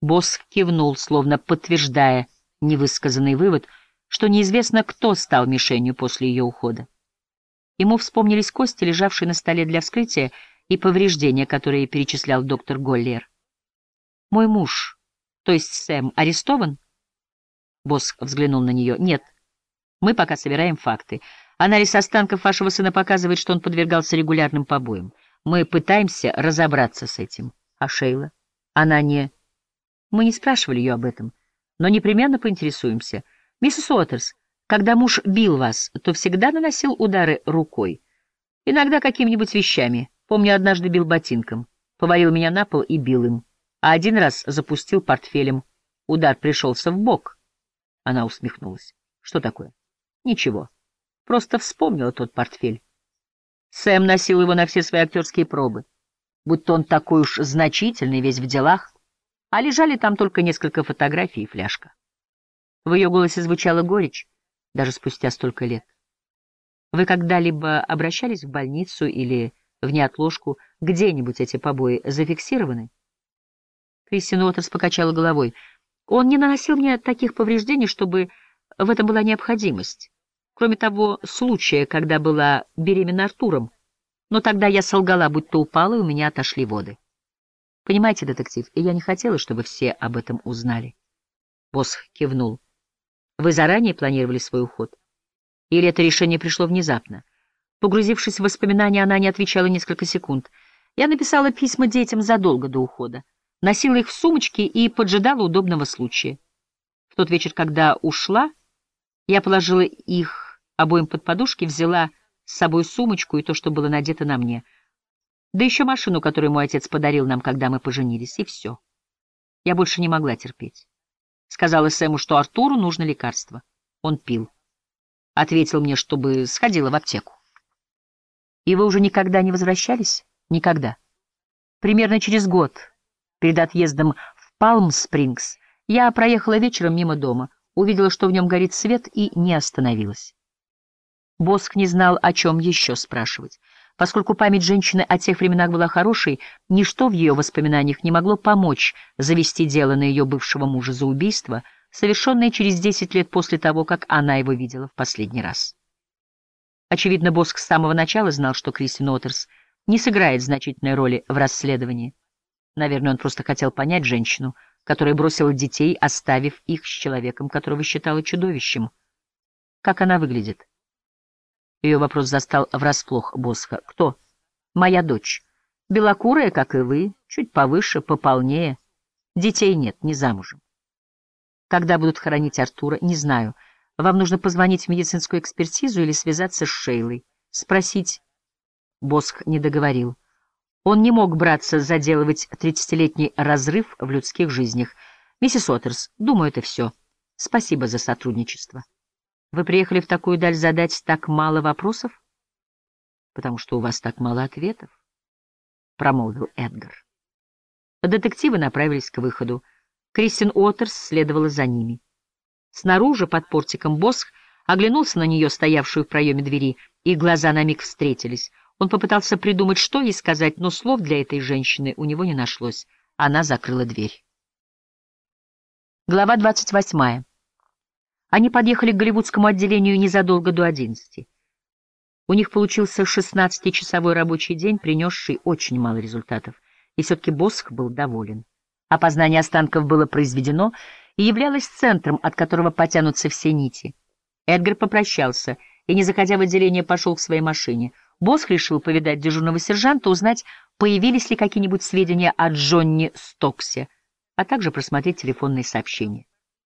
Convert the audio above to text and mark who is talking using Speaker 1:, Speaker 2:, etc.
Speaker 1: Босс кивнул, словно подтверждая невысказанный вывод, что неизвестно, кто стал мишенью после ее ухода. Ему вспомнились кости, лежавшие на столе для вскрытия, и повреждения, которые перечислял доктор Голлер. «Мой муж, то есть Сэм, арестован?» Босс взглянул на нее. «Нет, мы пока собираем факты. Анализ останков вашего сына показывает, что он подвергался регулярным побоям. Мы пытаемся разобраться с этим. А Шейла? Она не...» Мы не спрашивали ее об этом, но непременно поинтересуемся. «Миссис Уотерс, когда муж бил вас, то всегда наносил удары рукой. Иногда какими-нибудь вещами. Помню, однажды бил ботинком. Повалил меня на пол и бил им. А один раз запустил портфелем. Удар пришелся в бок. Она усмехнулась. Что такое? Ничего. Просто вспомнила тот портфель. Сэм носил его на все свои актерские пробы. Будто он такой уж значительный весь в делах. А лежали там только несколько фотографий и фляжка. В ее голосе звучала горечь даже спустя столько лет. Вы когда-либо обращались в больницу или в неотложку, где-нибудь эти побои зафиксированы? Кристин Уотерс покачала головой. Он не наносил мне таких повреждений, чтобы в этом была необходимость. Кроме того, случая, когда была беременна Артуром. Но тогда я солгала, будто упала, и у меня отошли воды. Понимаете, детектив, и я не хотела, чтобы все об этом узнали. Босх кивнул. Вы заранее планировали свой уход? Или это решение пришло внезапно? Погрузившись в воспоминания, она не отвечала несколько секунд. Я написала письма детям задолго до ухода, носила их в сумочке и поджидала удобного случая. В тот вечер, когда ушла, я положила их обоим под подушки, взяла с собой сумочку и то, что было надето на мне, да еще машину, которую мой отец подарил нам, когда мы поженились, и все. Я больше не могла терпеть. Сказала Сэму, что Артуру нужно лекарство. Он пил. Ответил мне, чтобы сходила в аптеку. И вы уже никогда не возвращались? Никогда. Примерно через год, перед отъездом в Палм-Спрингс, я проехала вечером мимо дома, увидела, что в нем горит свет, и не остановилась. Боск не знал, о чем еще спрашивать. Поскольку память женщины о тех временах была хорошей, ничто в ее воспоминаниях не могло помочь завести дело на ее бывшего мужа за убийство, совершенное через десять лет после того, как она его видела в последний раз. Очевидно, Боск с самого начала знал, что Кристин Отерс не сыграет значительной роли в расследовании. Наверное, он просто хотел понять женщину, которая бросила детей, оставив их с человеком, которого считала чудовищем. Как она выглядит? Ее вопрос застал врасплох Босха. «Кто?» «Моя дочь. Белокурая, как и вы, чуть повыше, пополнее. Детей нет, не замужем. Когда будут хоронить Артура, не знаю. Вам нужно позвонить в медицинскую экспертизу или связаться с Шейлой. Спросить...» Босх не договорил. Он не мог браться заделывать тридцатилетний разрыв в людских жизнях. «Миссис Отерс, думаю, это все. Спасибо за сотрудничество». Вы приехали в такую даль задать так мало вопросов? Потому что у вас так мало ответов, — промолвил Эдгар. Детективы направились к выходу. Кристин Уотерс следовала за ними. Снаружи, под портиком, Босх оглянулся на нее, стоявшую в проеме двери, и глаза на миг встретились. Он попытался придумать, что ей сказать, но слов для этой женщины у него не нашлось. Она закрыла дверь. Глава двадцать восьмая. Они подъехали к голливудскому отделению незадолго до одиннадцати. У них получился шестнадцатичасовой рабочий день, принесший очень мало результатов, и все-таки Босх был доволен. Опознание останков было произведено и являлось центром, от которого потянутся все нити. Эдгар попрощался и, не заходя в отделение, пошел к своей машине. Босх решил повидать дежурного сержанта, узнать, появились ли какие-нибудь сведения о Джонни Стоксе, а также просмотреть телефонные сообщения.